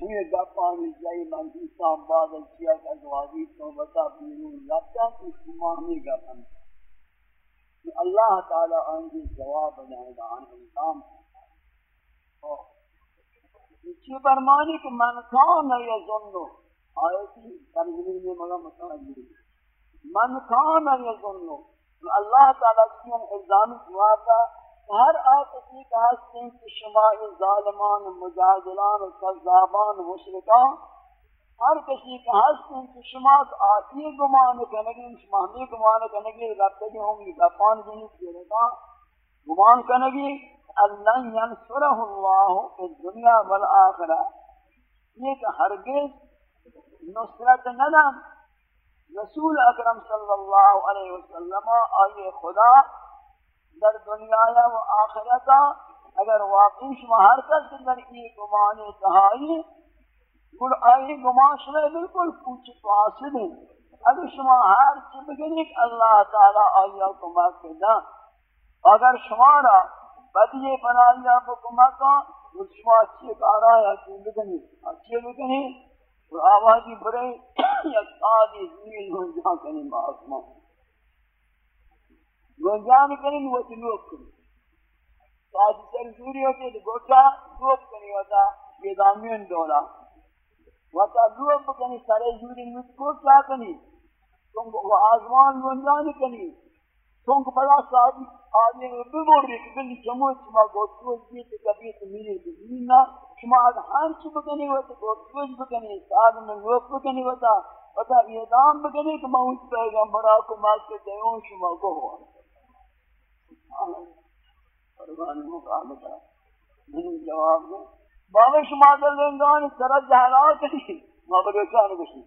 یہ گپانی جائی منزی سام بعد کیا کہ ازواجی صحبتہ بیرون رکھتا تو سماہمی گپن اللہ تعالی آنگی جواب جائے گا، آن انسان یہ برمانی کہ من کان یظنو آیتی ترجمه میں مگا متعجب مطلب من کان یظنو اللہ تعالی کی الزام جواب دا ہر آیتی کا ہستیں کہ شما ظالمان، مجادلان کذابان مشرکان، ہر کسی کا ہستیں کہ شما آتی گمان کنگی شما ہمی گمان کنگی ربتے ربطی ہوں گی گپان جنی کیرتا گمان کنگی اللہ ینصرہ اللہ فی الدنیا والآخرہ۔ یہ کہ ہرگز نصرت ندم رسول اکرم صلی اللہ علیہ وسلم آئیے خدا در دنیا یا و آخرتا، اگر واقعی شما ہر کس کے در ای گمان تہائی، گل آئی گمان شما بالکل پوچھ فاسد ہیں اگر شما ہر چی بگنی کہ اللہ تعالی آئیہ کما کدا اگر شما را بدی بنایا کو کما کا شما اچھی کارا یا چی بگنی اچھی بگنی اور آوازی برے یا سادی زمین ہو جہاں کنی با آسمان گنجان کنی وہ تلوک کنی. سادی سر زوری ہوتی ہے گوچا لوک کنی ہوتا یہ دامین دولا. وتا لوک کنی سر زوری نت کو کیا کنی. تم وہ آسمان گنجان کنی. تم کو بڑا سادی آدمی بموری کہ بلی چموچ ما گوچو جیت کبھی تمیری بزینا شما از ہم چی بکنی ہوتا گوچوش بکنی ساد میں لوک بکنی ہوتا وتا اعدام بکنی کہ میں اس پیغمبرہ کو مات کے دیون شما کو ہوا فرمان مقابلہ میں جواب دوں بابا شما دلنگان سرد جہلات نہیں ما بگشان بشی۔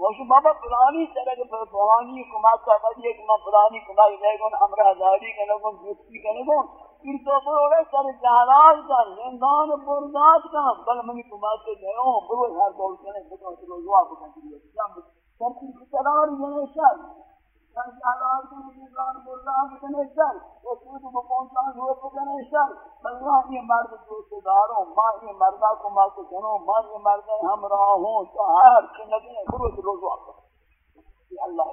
وش بابا پرانی طرح کے پرانی کمات کا بدی کہ میں پرانی کمائی لے گون امرہ داری کے لوگوں دوستی کرنے گون پھر تو پر ہوئے سر جہلات کا، زندان برداد کا۔ بل منی کمات کے لے ہوں برو ہر دول کرنے بکو تو دعا بکنی سر کی قرار یہ شر سر کے کرنے سر اللہ یہ مرد دوست داروں ماں یہ مردہ کو ماں کو جنوں ماں یہ مردہ ہمراہ ہوں تو ہر کی نبی ہے برو روزو آپ یہ اللہ.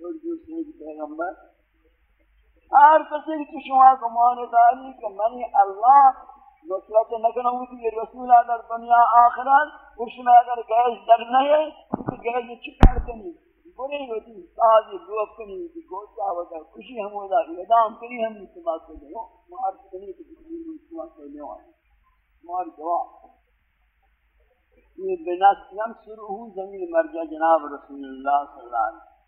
اور دوسرے پیغمبر؟ ہر کسی کی شما کو مانے داری کہ منی اللہ نصرت نکنوں کی یہ رسول در دنیا آخرت اس میں اگر گیس در نہیں تو گیس چکر کنی؟ بری ہوتی سازی لوگ کنی ہوتی گوشتا ہوتا خوشی ہم ہوتا اعدام کنی ہم استعمال کر دیں مار کنی تو استعمال کر دیں مار جواب یہ بناس ینصرہ زمین مرجع جناب رسول اللہ صلی اللہ علیہ وسلم۔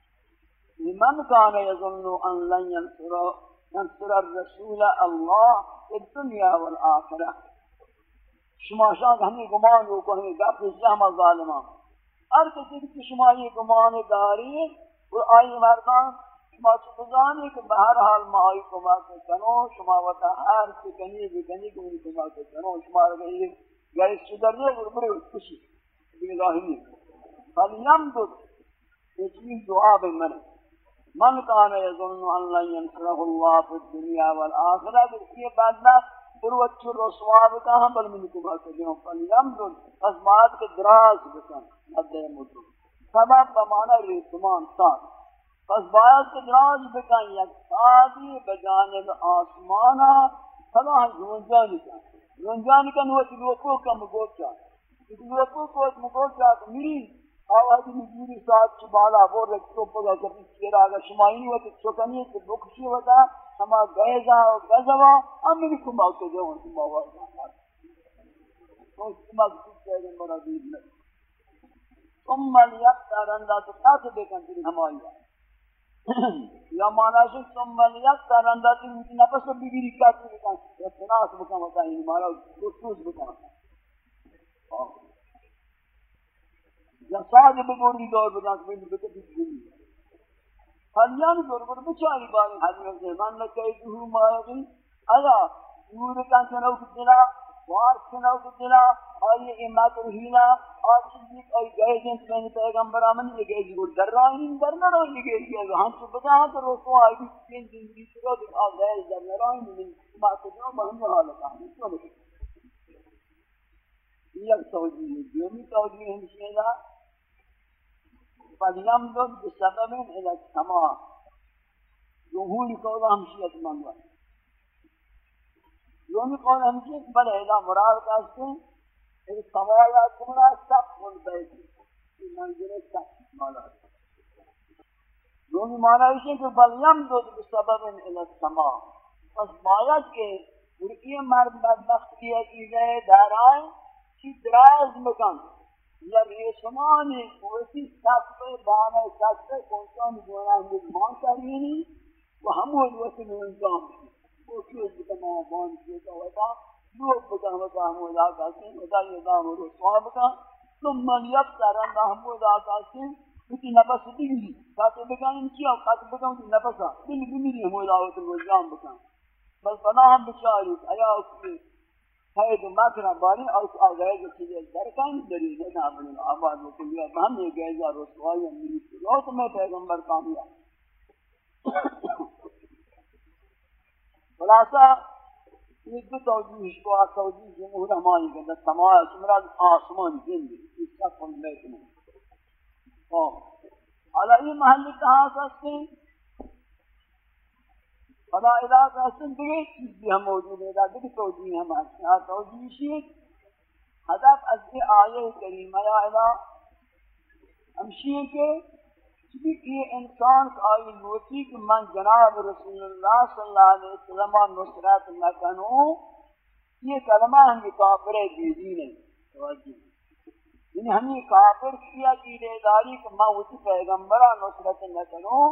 لمن كان يظن ان لن ينصر ينصر الرسول الله في الدنيا والاخره شما شان ہمیں گمان ہو کو ہمیں گپ اسلام ظالمان۔ ہر کسی کی شما یہ گمان داری اور آئی مردان، شما چپزانی کہ بہرحال ما آئی کما کے کنو، شما وطا ہر سکنی بکنی کنی کما کے کنو، شما رہے یہ گئے سدرنے اور بڑے خوشی بلاہی نہیں۔ فلیم دد یہ دعا بے من من کان یظن ان لن ينصره الله في الدنيا والاخره یہ بدبخت پروچ رسواب کا ہم بل من کو بات کریں فلیم دد پس بات کے دراز بکن مدد مدد۔ سبب بمانا ریتمان، ساتھ۔ پس باید کہ دراز بکن یک ساتھی بجانب آسمانا سلا رونجانی کن رونجانی کن وہ تلوکو کا مگوچا تلوکو کو مگوچا تو میری آوازی میری ساتھ چی بالا بور وہ رکھتو پگا کبھی سیر آگا شمائنی ہوتی چکنی تو بکشی ہوتا، ہما گیزا و گزوا ہم میری کمال کے جو ہوں تم آواز تو اس کمال کی چیزیں مرا دید نہیں ثم ليقترن لا تقاط بكن في همايا یا مانا ہے ثم ليقترن لا تقاط نفس بگیری کاتی بکن اتناس بکن ہوتا ہے ہمارا رسوس بکن یا ساج بگوری دور بکن بکن بکن بکن حلیان دور بکن بچاری باری حلیان سے من لکے جہو مائغی ایا نور کان چنو کتنا وار چنو کتنا آئی امات رحینا آج چیزی آئی گئے جنس میں پیغمبر آمن یہ گئے جی گوڑ در رہا ہی در نہ رہا ہی گئے جی ہم تو بتا ہاں تو روکو آئی بھی تین زندگی چکا تو آ گئے در نہ رہا ہی نہیں امات رحینا بہن حالتا ہم تو نہیں یک توجیه دومی توجیه ہمشی دا فَلْيَمْدُدْ بِسَبَبٍ إِلَى السَّمَاءِ. جمهوری قول ہمشی اتمنگ دومی قول ہمشی بلے اذا مراد کہتے ہیں ایک سمایات کمرا سقف البیت یہ منزل سقف مالا دومی یعنی معنی ہے کہ فَلْيَمْدُدْ بِسَبَبٍ إِلَى السَّمَاءِ. پس باید کہ یہ مرد بدبخت کیا چیزیں دارائیں کی دراز مکان یا ریشمانی کوئی سخت بانے سخت کنسان گونا ہم مان کرینی و ہم وہ میں انجام وہ کیوں بکنا بان کیا تو ہوتا لوگ بکا ہوتا ہم وہ لاکا سے ودا یہ دام رو صحاب کا ثم من یفتر اندہ ہم وہ لاکا سے کتی نفس دیگی کاتے بکانیں کیا کاتے بکانیں نفسا دل بمیری ہم وہ لاکا سے انجام بکان بل فنا ہم بچاری. آیا اس کے خیر مکر بانی اوس آگئے جو چیزیں درکان دری جنا اپنے آباد کو لیا ہم یہ گئے رسوائی میری لو تو میں پیغمبر کامیاب خلاصہ یہ دو توجیہ کو آ توجیہ جمہور ہماری کے اندر سماع سمراد آسمان زند اس کا کن بیت میں حالا یہ محل کہاں سکتے ہیں خدا ادا کا سن دیگه چیز بھی ہم موجود ہے دیگه توجیہ ہم ہیں توجیہ شیئے حضرت از یہ آیہ کریمہ یا ادا ہمشیئے کے چبی یہ انسان کا آئی نوتی کہ من جناب رسول اللہ صلی اللہ علیہ وسلم نصرت نکنو یہ کلمہ ہم یہ کافر دیدین ہے توجیہ یعنی ہم یہ کافر کیا کی داری کہ میں اسی پیغمبرہ نصرت نکنو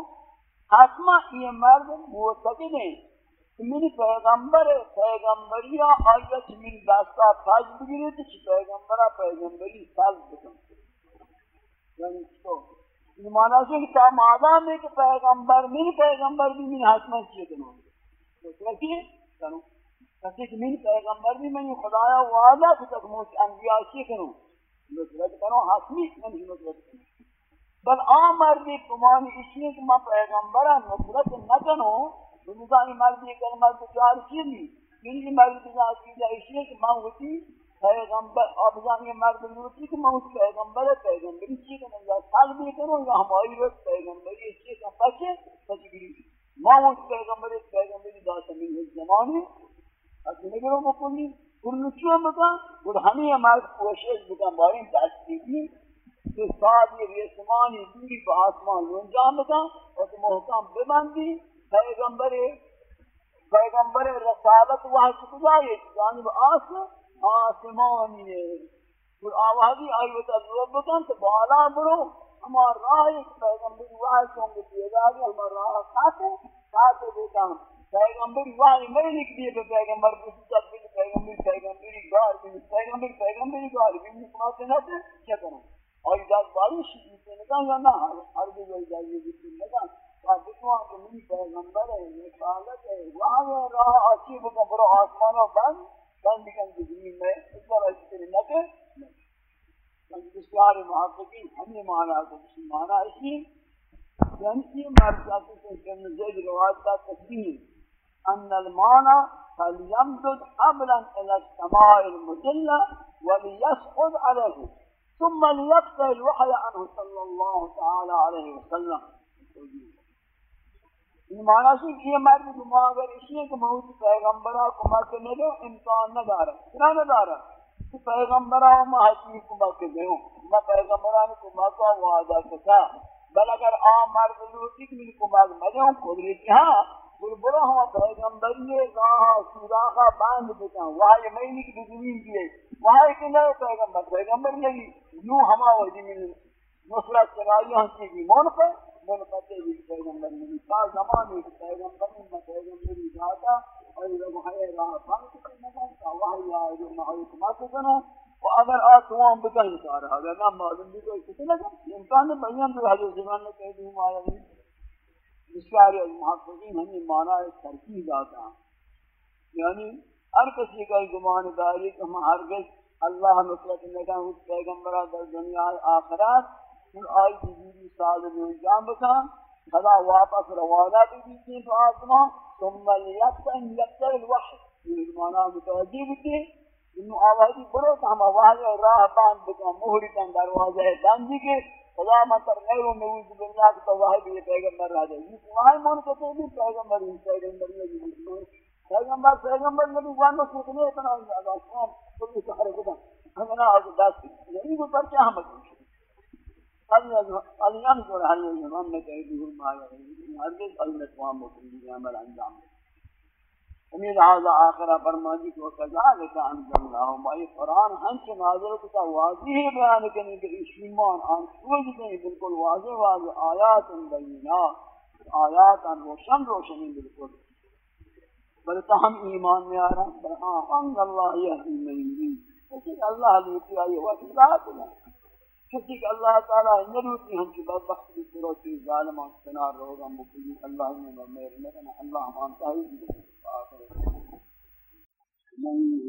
حتما یہ مرد معتقد ہیں من پیغمبر پیغمبری آیت من دستا فاج بگیرے تو چی پیغمبرہ پیغمبری سال بکن یعنی تو یہ معنی ہے کہ تا مادام ہے کہ پیغمبر من پیغمبر بھی من حتما چیئے کنو تو کیا کنو کسی کہ من پیغمبر بھی من خدایا وعدہ کتک موت انبیاء چیئے کنو نصرت کنو حتمی من نصرت کنو بل آن مردی کمانی اشیئے کہ میں پیغمبرہ نصرت نہ کنو بنظامی مردی کلمہ بچار چیلی یعنی مردی تجار بچار چیلی اشیئے کہ میں ہوتی پیغمبر آبزانی مرد نوتی کہ میں ہوتی پیغمبر پیغمبری چیئے کہ میں سال بھی کروں یا ہماری وقت پیغمبری اشیئے کہ پچے پچگری میں ہوتی پیغمبر، پیغمبری داتا من زمانی. اگر نگروں مکنی کلو چیوں بکا اور ہمیں ہمارے کوشش بکا باریں دستی کہ ساتھ یہ ریسمانی دوری با آسمان لنجام بکن اور محکم ببندی، پیغمبر پیغمبر رسالت وہاں چکجائے جانب آس آسمانی اور آوازی آئیوت اللہ بکن تو بالا برو ہمار راہ ایک پیغمبر وہاں چونگے پیداری ہمار راہ ساتھ ساتھ دیتا ہم پیغمبر وہاں میں لکھ دیئے پیغمبر بسیطت پیغمبر پیغمبری گار پیغمبر پیغمبری گار بھی نسمات نہ کیا کروں؟ اور جب بارش سے نکل جانا ہر بھی جل جائے گی نکل اور دیکھو کہ میری پیغمبر ہے رسالت ہے، وہاں وہ راہ اچھی بکا برو آسمان و بند بند کن زمین میں، اس پر ایسی طرح نہ یعنی کہ بسیار محققین ہمیں مانا کو کسی مانا اسی یعنی یہ مرساتی سے کن زید روایت کا تصدیق ان المانا فلیمدد حبلا الى السماء المجلة وليسقط عليه ثم ليقطع الوحي عنه صلى الله تعالى عليه وسلم. یہ معنی سے یہ مرد دماغ اگر اسی ہے کہ موت پیغمبرہ کو مکہ نہ دو امکان نہ دارا اتنا نہ دارا۔ کہ پیغمبرہ ما حقیق کو مکہ دے۔ میں پیغمبرہ کو مکہ وعدہ کتا بل اگر آ مرد لوٹی کو مکہ نہ دو قدرت ہاں بل برا ہوا پیغمبری راہ سوراخا باندھ بتا وہاں یہ مہینی کی زمین دیئے۔ وہاں ایک نئے پیغمبر پیغمبر نہیں یوں ہما وحدی من نصرت چلائی ہم کی بھی چنائیاں چیزی منفع منفتے بھی پیغمبر میں تا زمانے کی پیغمبر میں پیغمبری جاتا اور یہ وحی راہ بان کسی نگن تا وحی آئے جو محوی کما سکنا و اگر آتوان بکن کار اگر نہ معلوم بھی کوئی کسی نگن امکان بیان بھی حضرت زمان نے کہہ دوں آیا نہیں۔ بسیاری از محفظین ہمیں معنی ترکیب آتا یعنی ہر کسی کا گمان داری کہ ہم ہرگز اللہ نصرت نگاہ اس پیغمبرہ در دنیا آخرات ان آئی دیدی ساز میں انجام بکا خدا واپس روانہ بھی دیتی تو آسمان، ثم لیکتن یکتر الوحی. یہ معنی متوجہ بکی انو آوازی برو کہ ہم آوازی راہ باند بکن، مہری کن دروازہ بندی کے خدا مطر غیر و نوز باللہ کہ تو واحد یہ پیغمبر راجہ یہ وہاں من کہتے ہیں پیغمبر ہی پیغمبر یہ بھی پیغمبر پیغمبر نبی وانو سکنے اتنا آگاہ شام کلی سہرے کتن ہمیں آگاہ دست یعنی وہ پر کیا ہم بکن علی انظر علی امام نے کہی دیگر مایا ہرگز المتوام مکلی عمل انجام امید هذا آخرہ فرمانی کہ وکذالک انزلناہم ای قرآن ہنچ نازل کتا واضح بیان کرنے کہ ایمان آن سوج دیں بالکل واضح واضح آیات بینات آیات ان روشن، روشنی بالکل۔ بلتا ہم ایمان میں آ رہا ہیں ہاں اللہ یہدی من یرید لیکن اللہ لیتی آئی وقت ذات ہے کسی کہ اللہ تعالیٰ نروتی ہم کی بدبخت بھی سروتی ظالمان سنار روگا مکلی اللہ نے میرے لگنا اللہ مانتا ہی من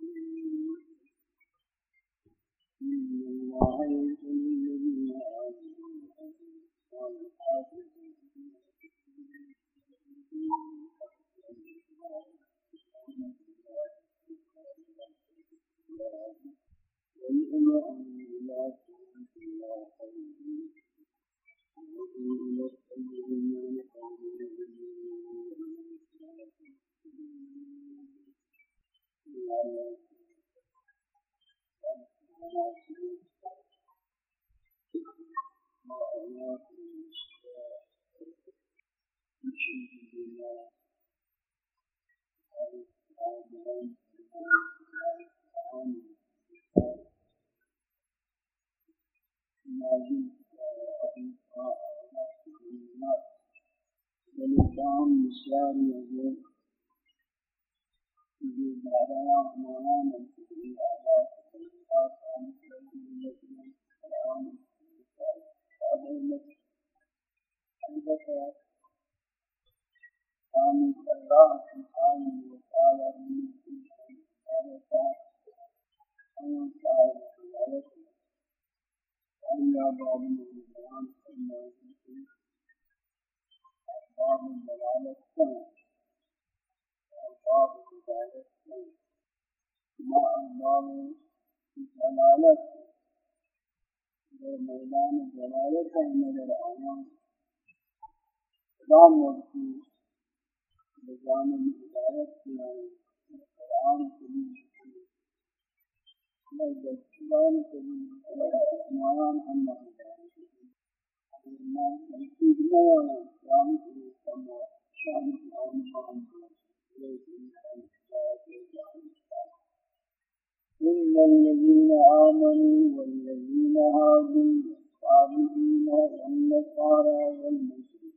إن الله يرسل الذين آمنوا والصالحات ويؤمن أن لا تكون إلا قلبي ويؤمن إلى السيد من قوم الأشجار يقول يجيب بعدها مولانا من سبيل آلاف الأشخاص عن سبيل الذين العام فأدلت حدث عن الله سبحانه وتعالى من سبيل آلاف أن تعالى عليكم أن يا بعض من العام ألفاظ دلالة سمع ألفاظ دلالة سمع ما أنوال دلالة در میدان دلالت نظر آیان خدا مرسی به جانب هدایت بیایید قرآن کریم در دستان کریم اسمایان هم نهید إن الذين آمنوا والذين هادوا والصابئين والنصارى والمشركين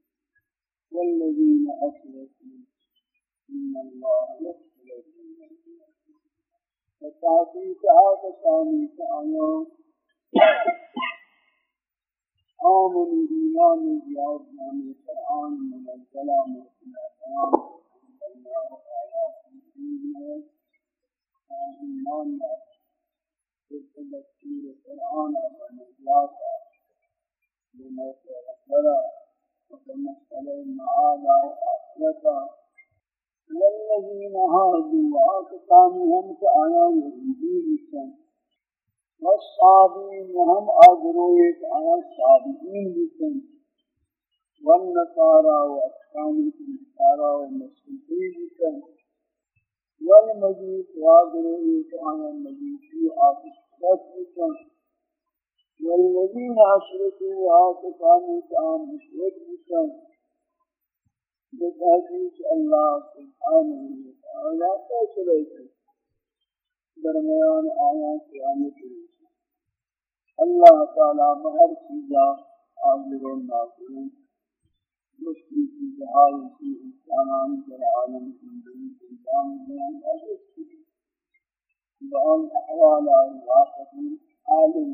والذين أشركوا إن الله يغفر لهم فتعطيك هذا الثاني كأنه آمنوا إيمان زیاد نام قرآن منزلہ مرسلہ قرآن اللہ تعالیٰ کی دین ہے ایمان ہے جس تذکیر قرآن و نزلات ہے بموت غفرہ وبمسئلہ معاد هادوا وعاقتامهم كآيان الإنجيل الشمس والصابين هم أجرويك على الصابئين بكم. والنصارى وأسكانك النصارى والمسلمين بكم. والمجيس وأجرويك على المجيس وآفشتك بكم. والذين أشركوا وآتقانك عن مشرك بكم. بتحقيق الله سبحانه وتعالى فشريك درمیان آیات قیامت اللہ تعالی بہر چیزا حاضر و ناظر مشکل کی جہائی کی انسانان در عالم زندگی کے انجام بیان ہے بان احوال واقع عالم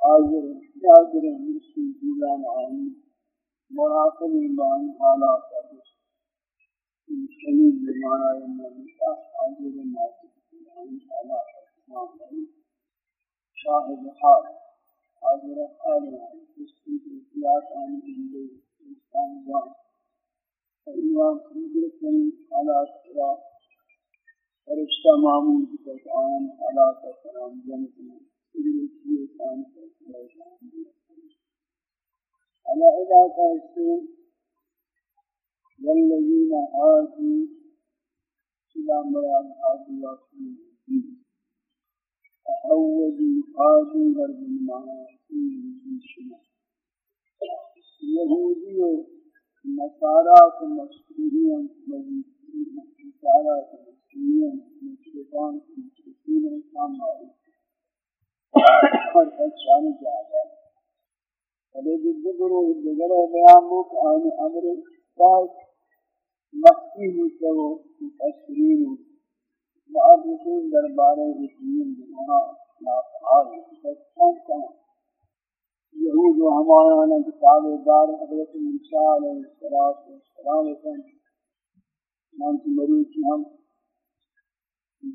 حاضر ناظر مشکل جیلان آئی مراقب بان حالات شہید بمعنی النبی حاضر ناظر ایمان حالات صاحب حال حاضر آلها تسكيت السياق عن الجنود مستنزان فإمام مدركين على الصلاة فرشتہ معمول کی پہچان علا کا سلام جنت میں سری کی انسان کا سلام علا الا کا اسے والذین آتی سلام مراد آتی وقتی تعودوا قادوا غرب المعاصي شما یهودی و نصارا کو مسئولیان نصارا کو مسئولیان مشرکان کو مشرکین کام معروف اور پہچانے جا رہا ہے پہلے جدو گروہ دیگر بیان کو آن امر پاک مخفی ہوتا ہو مفسرین ہوتا دربار رسول جنہا لا تعال بسان کہاں یہود و ہمایانا کتاب دار حضرت موسیٰ علیہ السلام کن مانچ مروچی ہم.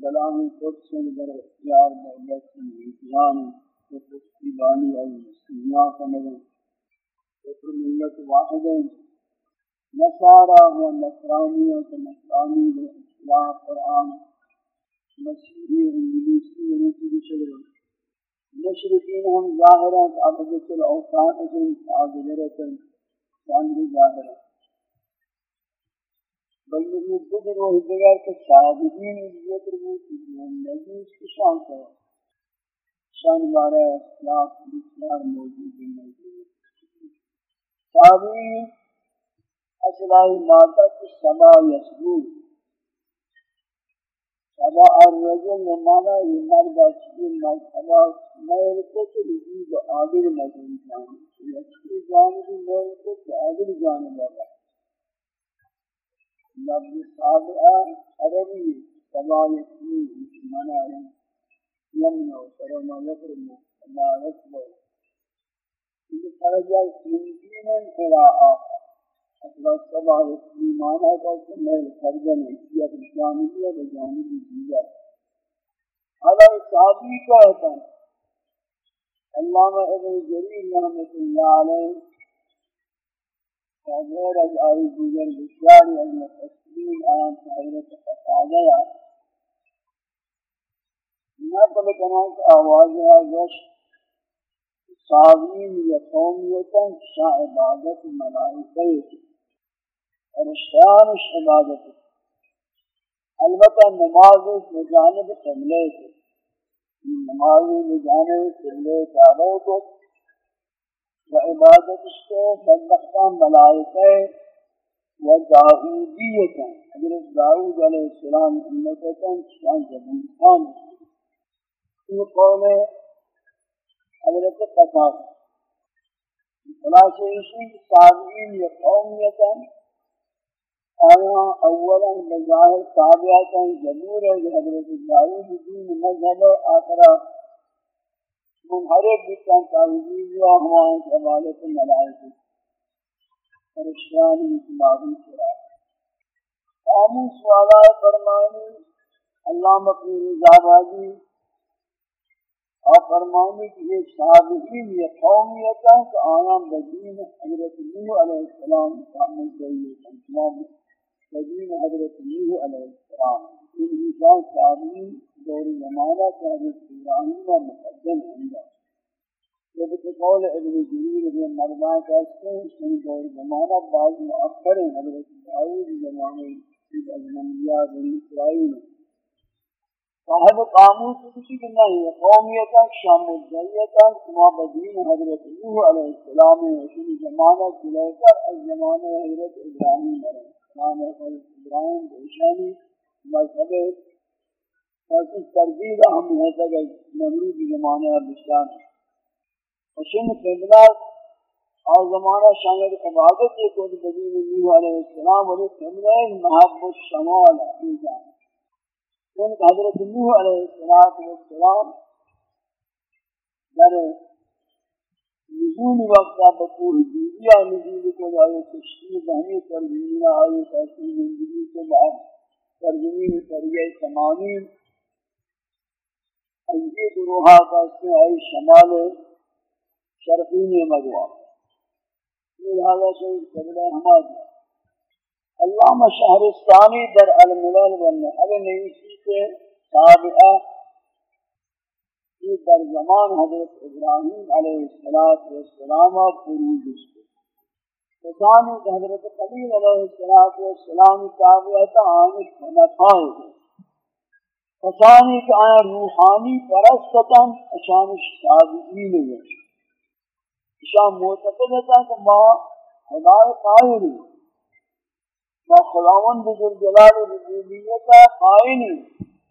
دلامی قدسن در اختیار محلت کی امتحان کی بانی ای مسلمیان سمجھیں. کہ ملت واحد نصارہ و نصرانی و نصرانی و اسلام قرآن مسیحی انگلیسی انگلیسی بھی چلے مشرقین ہم ظاہرہ عبدت الاوطان اجن عادلرت سامری ظاہرہ بلکہ یہ بدر و حدگر کے صحابدین ذکر بوتی ہیں نبیس کی شان کو شان بارہ اخلاق بسیار موجود ہیں صحابین اصلاحی مادہ کی سما یسبود سبا الرجل مانا یہ مرد اچھی مرتبہ میل کو کہ رجیب آدل مدن جان اچھی جانبی میل کو کہ آدل جانب آگا لفظ صابعہ عربی سبا یسمی مانا ہے یمنع کرما یکرم لا یکبر یہ خرجہ سنجین الى أصلا سبع اسمی مانا کا کہ میل خرجن حیثیت شامل ہے بجانب دیگر حالا صحابی کہتا علامہ ابن جریر رحمۃ اللہ علیہ غیر از آئی دیگر بسیاری از مفسرین آن حضرت قتادہ نقل کنند آواز ازش صاحبین یا قومیتن شاع عبادت ملائکه رشتیانش عبادت البتہ نماز بجانب قبلے کے نماز بجانب قبلے کعبہ کو و عبادت کے بدبختان ملائکہ و داؤدیتا حضرت داؤد علیہ السلام امتتا شان جبین خان۔ یہ قول حضرت قطاب خلاصہ اسی صابعین یا قومیتا آیا، اولا بظاہر تابعتا جبور ہے کہ حضرت داؤد دین مذہب آخرہ منحرف بکن تاویزی و ہمائیں کے حوالے سے ملائکہ فرشتیانی اتبابی کرا خاموش والا فرمانی اللہ مقیر زابادی اور فرمانی کہ یہ صحابین یہ قومیتا کہ آیا بدین حضرت نوح علیہ السلام کامل کریے اسلام قدیم حضرت نوح علیہ السلام إن انسان صحابین دور زمانہ کا حضرت ابراہیم و مقدم ہنگا جب کہ قول ابن جریر ابن کہتے ہیں ان دور زمانہ بعض مؤخر حضرت داؤد زمانے کی ازمنیہ بن اسرائیل صاحب قاموس کسی کہ نہیں قومیتا شام الجلیتا کما بدین حضرت نوح علیہ السلام ہے زمانہ کر از زمانہ حضرت ابراہیم علیہ نام ابراہیم بشانی مذہب ایسی تربیت ہم ہے تک نمرود زمانے اور بشان حسن قبلہ اور زمانہ شامل عبادت ہے کو نبی نبی علیہ السلام علیہ قبلہ محب الشمال کی جان۔ ان حضرت نوح علیہ السلام در نزول وقت بطور دیدیا نزول کو آئے تشکیل بہنی تربیت آئے تحصیل زندگی کے بعد ترجمین کریے تمامین انجی گروہا کا اس میں آئی شمال شرقین مدوہ یہ لہذا سے قبل حماد علامہ شہرستانی در الملل والنحل نویسی کے سابقہ یہ در زمان حضرت ابراہیم علیہ السلام پروج اس کو ثانی حضرت قلیل علیہ السلام تابعہ آنش منفائے فسانی کہ آیا روحانی پرستتاً اشان شادعین ہے اشان معتقدتا کہ ما خدای قائلی ما خداون بزر جلال ربوبیتا قائلی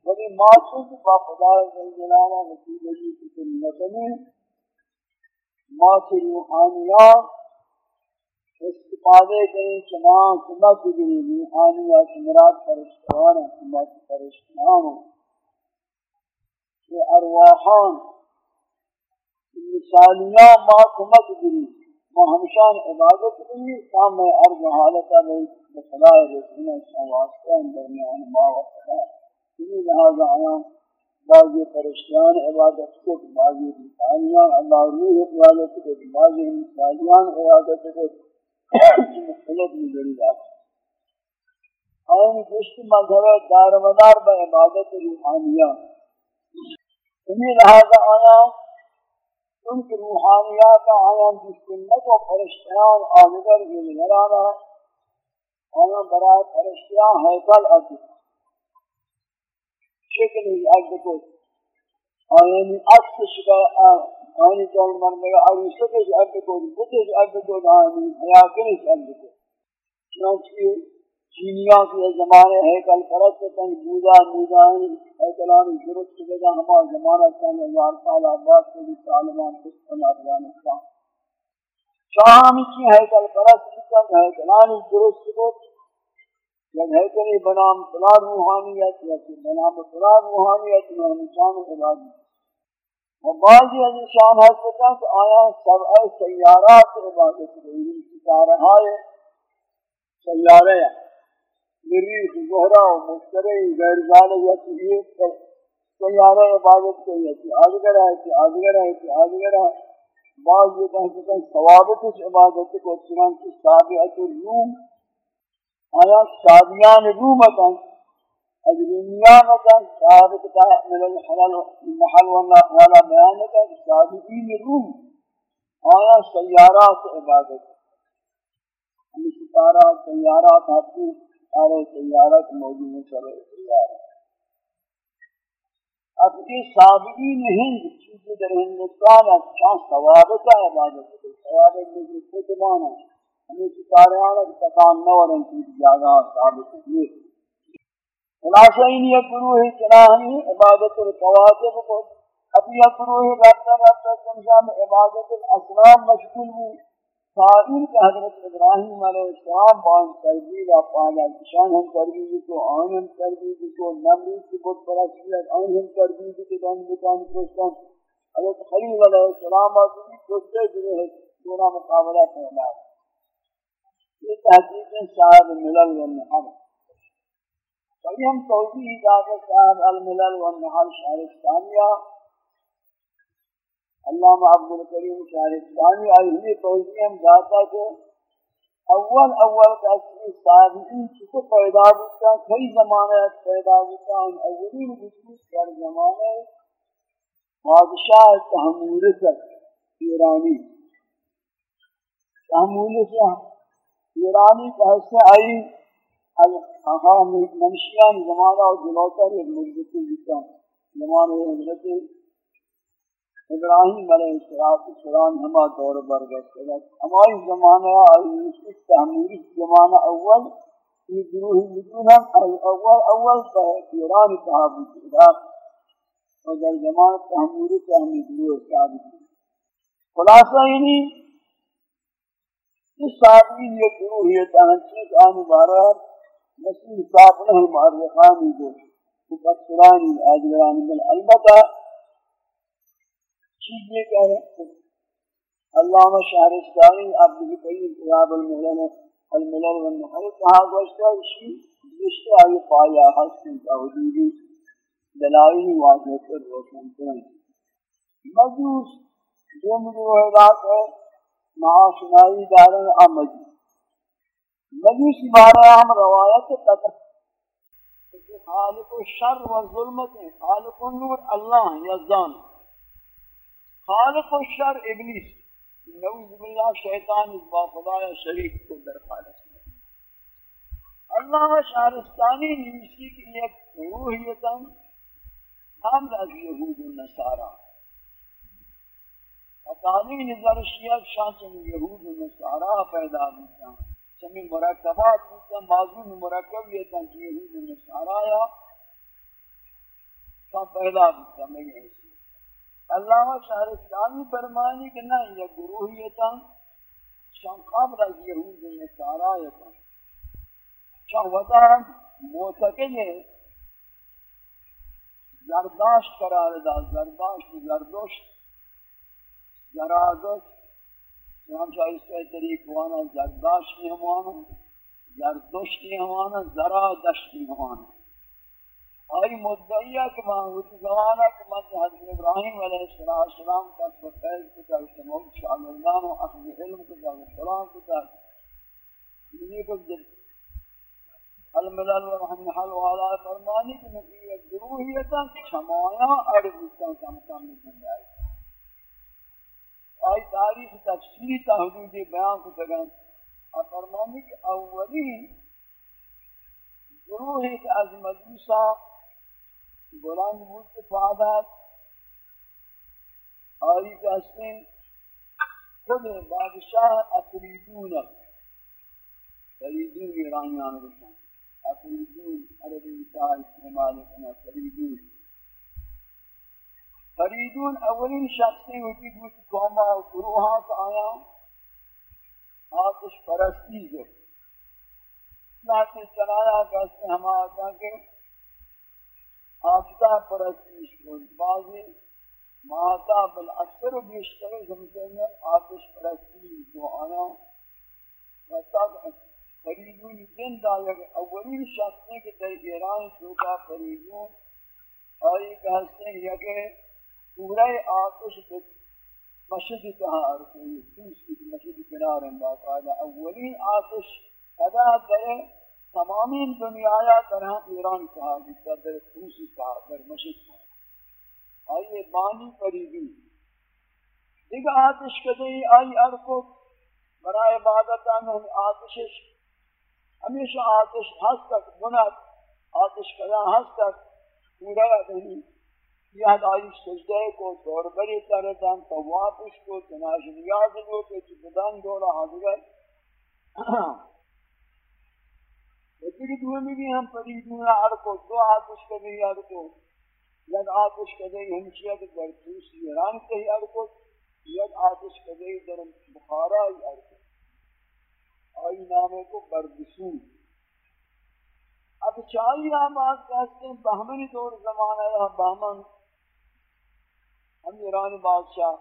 ولی ما چود با خدای بزر جلال نتیجی کتن نکنی ما چی روحانیات استفادے کریں چما سمت گری روحانیات مراد پرشتوان سمت پرشتوان کہ ارواحان، مثالیاں ما کمک دلی ما ہمشان عبادت دلی سامنے ارض حالتا بھی بخلائے رسولہ شواسطہ درمیان ما و خدا کمی لہذا آیا بعضی پرشتیان عبادت کو بعضی مثالیاں اللہ روح عبادت کو بعضی مثالیاں عبادت کو مختلف میں جڑی جاتا آئین جشت مذہب دار مدار با عبادت روحانیہ انہی لہذا آیا ان کی روحانیات آیا کی سنت و فرشتیان آدگر کے لگرانا آیا برای فرشتیان حیقل عدد شکل ہی عدد کو آیا نی عدد شکل آئینی چون مرنے گا عروسہ کے عدد کو بطش عدد کو آیا نی حیاکنش عدد کو چنانچہ چینیاں کے زمانے ہے کل پرست تن بودا بودان ایکلان درست بدا ہما زمانہ سن ہزار سال عباس کے بھی سالمان کسن افغانستان شاہ شاہمی کی ہے کل پرست تن ہے کلان درست بود یعنی جب ہے کلی بنام فلان روحانیت یا کہ بنام فلان روحانیت میں نشان عبادی و بعضی از شان ہستتا کہ آیا سبع سیارات عبادت رہی ستارہ ہے سیارہ ہے مریخ زہرہ و مشترے غیر ذالک یا چیئے سیارہ عبادت کو یا چی آدگر ہے چی آدگر ہے چی آدگر ہے بعض یہ کہتے ہیں ثوابت اس عبادت کو چنان کی سابعت الروم آیا سابیان رومتا اجرمیانتا ثابت من الحلال المحل والا بیانتا سابقین روم. آیا سیارات عبادت؟ ہمیں ستارہ سیارات حقیق سارے سیارت موجود ہیں سارے سیارت اب یہ سابقین ہند چونکہ در ہندوستان اچھا ثوابت ہے عبادت. ہے ثوابت میں جو خطبان ہے ہمیں ستارے آنا کہ تکان نورن کی جاگہ ثابت ہے خلاصہ ان یہ گروہ چناہی عبادت القواطب کو اب یہ گروہ رابطہ رابطہ سمجھا میں عبادت الاسلام مشغول ہوئی سائل کہ حضرت ابراہیم علیہ السلام بان تربیت اپانا شان ہم تربیت کو آن ہم تربیت کو نمری کی بہت پرسیت آن ہم تربیت کو دان بکان پرستان حضرت خلیل علیہ السلام آتی پرستے جنہیں ہے دونا مقابلہ پہنا ہے یہ تحقیق صاحب الملل والنحل نحل فہی ہم توجیح صاحب الملل والنحل نحل الثانية اللهم عبد الكريم آئی الثانية ہم داتا کہ اول اول کا اصلی صاحب ان چکو پیدا ہوتا کئی زمانے پیدا ہوتا ان اولین بسیس کر زمانے بادشاہ تحمورت ایرانی. تحمورت ایرانی کا حصہ آئی ہاں منشیان زمانہ اور جلوتر ایک مجلس جتا زمانہ حضرت ابراہیم علیہ السلام سلام ہما دور برگشت ہماری زمانہ آئی تحمیلی زمانہ اول یہ گروہ ہم اول اول ایران کہا بود عراق مگر زمانہ تحمیلی تحمیلی ہمیں گروہ صاحب خلاصہ یعنی اس صحابی یہ گروہ یہ تحنچیت آنے بارہ مسیح صاحب نہیں معرخانی جو مفسرانی آدھرانی بل البتہ چیز یہ کہہ رہے ہیں، علامہ شہرستانی عبد القیم قیاب الملل الملل والنحل کہا گوشتا اسی رشتہ آئی پایا حسن کا حدودی دلائلی واضح کر روشن کریں مجوس جو مجھے مجوہدات ہے معاشنائی دارن آمجی مجوس بارہ ہم روایت قطر خالق الشر و ظلمت خالق النور اللہ یزدان خالق الشر ابلیس. نعوذ باللہ شیطان با خدای شریک کو در خالص اللہ شہرستانی نیسی کی ایک روحیتا ہم از یہود و نصارا. اتانی نظر شیعہ شانچن یہود و نصارا پیدا ہوتا چمی مرکبات ہوتا معذون مرکب یہ تھا کہ یہود و نصارا یا پیدا ہوتا میں یہ علامہ شہرستانی فرمانی کہ نہ یہ گروہیتا شان قبر از یہود و نصارا نصارایتا شان وطا معتقد ہے، زرداشت قرار دا زرداشت زردوشت زرادشت ہم شاہستہ طریق وانا زرداشت ہمانا زردوشتی ہمانا زرادشتی ہمانا۔ آئی مدعیہ کہ میں ہوتی زمانہ کہ میں حضرت ابراہیم علیہ السلام کا فیض کتا سموت شاگردان و اخذ علم کتا و سلام کتا یہ کو جب الملل و رحم حل و حالا فرمانی کہ نبیت ضروریتا چھمایا عربستان کا مقام میں جائے۔ آئی تاریخ تفصیلی تا حدود بیان کو تگن اور فرمانی کہ اولی گروہ ایک از مجلسہ بلند بود فادات آئی کہتے خود بادشاہ افریدون فریدون ایرانیان رسان۔ افریدون عربی انتہا استعمال کنا فریدون فریدون اولین شخصی ہوتی بود قوما و گروہات آیا آتش پرستی جو لاتے چلایا کہتے ہم آتا کہ آفتاب پرستیش کن بعضی ماتا بالاکثر بیشتر زمزمین آتش پرستی جو آیا و تک فریدون دن دایر اولین شخصی که در ایران چوکا فریدون آئی کہتے ہیں یہ کہ پورے آتش مشد کہاں ارکوئی سوس کی مشد کنار باقاعدہ اولین آتش ادا در تمامی دنیا یا طرح ایران کہا جس در خوشی کہا در مشک کہا آئیے بانی قریبی دیکھ آتش کدئی آئی ارکو برای عبادت ہم آتشش ہمیشہ آتش ہس تک بنات آتش کدا ہس تک پورا نہیں یاد آئی سجدے کو دور بری تردن توافش کو تناش نیاز لو کہ بدن دورا حاضر لیکن دومی بھی ہم فریدون ہر کو دو آتش کبھی ہر کو یک آتش کبھی ہمشیہ کے در دوسری ایران کے ہر کو یک آتش کبھی در بخارا ہر کو۔ آئی نامے کو بردسون اب چاہیے ہم آج کہتے ہیں، بہمنی دور زمانہ ہے، بہمن ہم ایرانی بادشاہ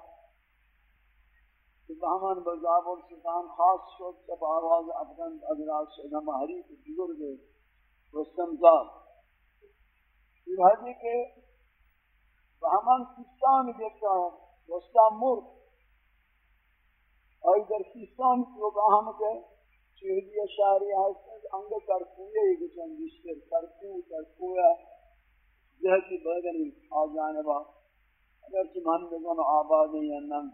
زمان بزاب السلطان خاص شد جب آواز افغان ادراس شدہ مہری کی جگر گئے رستم زاد پھر حدی کہ بہمان سیستان دیکھتا ہے رستم مرد اور در سیستان کو باہم کے چہدی اشاری حسن انگ کرکوئے ہی گچن جشتر کرکو کرکویا جہتی بدنی آجانبا۔ اگر چمان بزن آبادی یا نم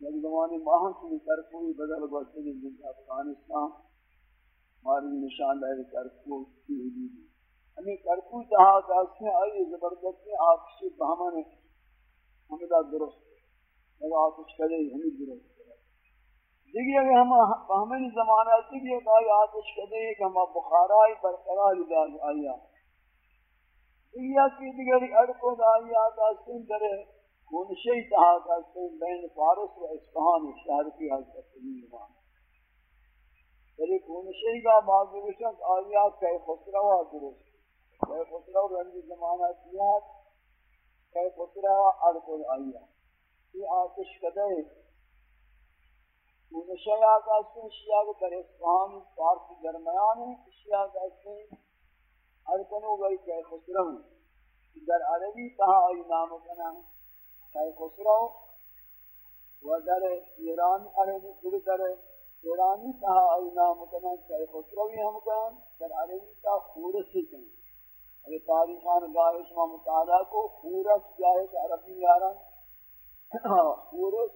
یک زمانی ماہن کی کرکوی بدل گوشتے ہیں، جن افغانستان ہماری نشان دائر کرکو کی حدود ہمیں کرکو جہاں کہتے آئی زبردستی آتشی بہمان ہمیں دا درست ہے۔ اگر آتش کرے ہمیں درست کرے دیکھیے، اگر ہم ہمیں زمانہ دیکھیے کہ آئی آتش کدے کہ ہم بخارائی برقرار دار آیا دیکھیے کہ دیگری اڑکو دا آیا کا سن درے منشی تہا کا سن؟ بین فارس و اسفہان شہر کی حضرت ایمان یعنی منشی کا بعض وشک آیا کہ خسروا درست۔ کہ خسروا رنجی زمانہ سیاد کہ خسروا اڑکو آیا یہ آتش کدے وہ شیا کا سے شیا کے در اسلام فارسی درمیان ہے۔ شیا کا ہر کنو گئی کہ خسرو در عربی کہا ای نام کنا کہ خسرو و در ایران عربی در در ایرانی کہا ای نام کنا کہ خسرو ہم کن در عربی کا خورسی کن اگر تاریخان گاہ شما مطالعہ کو، خورس جائے کہ عربی یاران۔ ہاں، خورس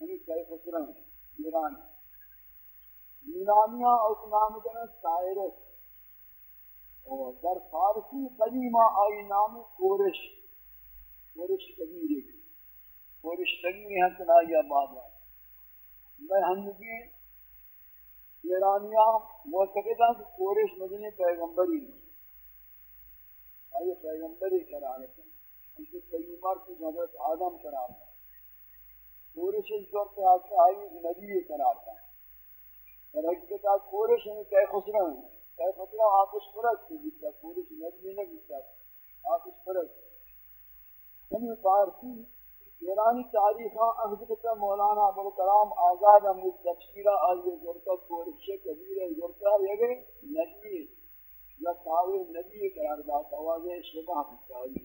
یعنی کہ خسرو ایران یونانیاں اس نام کنا سائرس در فارسی قدیمہ آئی نام کورش کورش کبیر کورش کبیر ہیں تنائی آباد ہے۔ میں ہمگی ایرانیاں معتقد ہیں کہ کورش مدنی پیغمبری آئیے پیغمبری قرار ہے ان کے قیمار کی حضرت آدم قرار ہے کورش اس دور پہ آتا آئی نبی قرار تھا اور حقیقت آج کورش ہمیں کئی خسرہ ہیں۔ کئی خسرہ آتش پرست کی جیتا کورش نبی نے جیتا آتش پرست ہمیں فارسی ایرانی تاریخ تاریخاں حضرت مولانا ابوالکلام آزاد احمد تفسیرہ آئیے جورتا کورش کبیر جورتا یہ نبی یا تاویر نبی قرار داتا آوازے شبہ بتا آئیے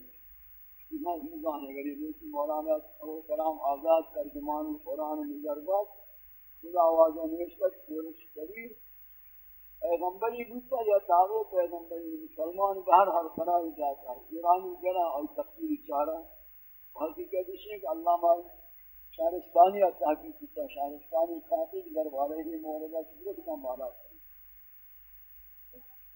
میں نگاہ نگری یعنی دوستی مولانا اور کلام آزاد ترجمان قرآن نظر خدا آوازہ نوشتت پورش کبیر پیغمبری بودتا یا دعوے پیغمبری، مسلمان بہر ہر خنائی جاتا ہے ایرانی جنا اور تفصیل چارہ حقیقت اس کہ اللہ مال شہرستانی تحقیق کیا شہرستانی تحقیق دربارے ہی موردہ شکرت کا مالا ہے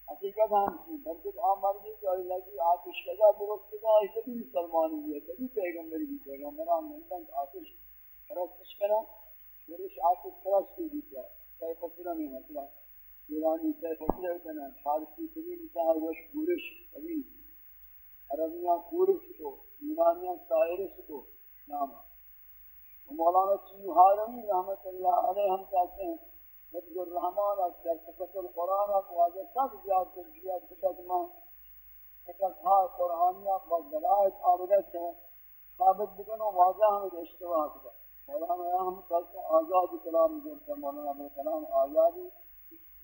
حقیقت ہم کی بلکہ عام مرضی کہ اللہ کی آتش کجا درست کجا ہے کبھی مسلمانی ہے کبھی پیغمبری بھی پیغمبران مندن آتش پرستش کرا پرش آتش پرست کی دیتا کئی فصلہ میں مثلا ایرانی کئی فصلہ کنا فارسی کبھی مثال وش پورش کبھی عربیاں پورش کو یونانیاں سائرس کو نام. مولانا سیو حارمی رحمت اللہ علیہ ہم کہتے ہیں حفظ الرحمن از در القرآن کو آجا سب زیاد کر دیا کتاب ما قصص ها قرآنیا با دلائت آردت سے ثابت بکن و واضح ہمیں اشتباہ کتا مولانا یہاں ہم کہتے ہیں آزاد کلام جورتا مولانا ابو کلام آزادی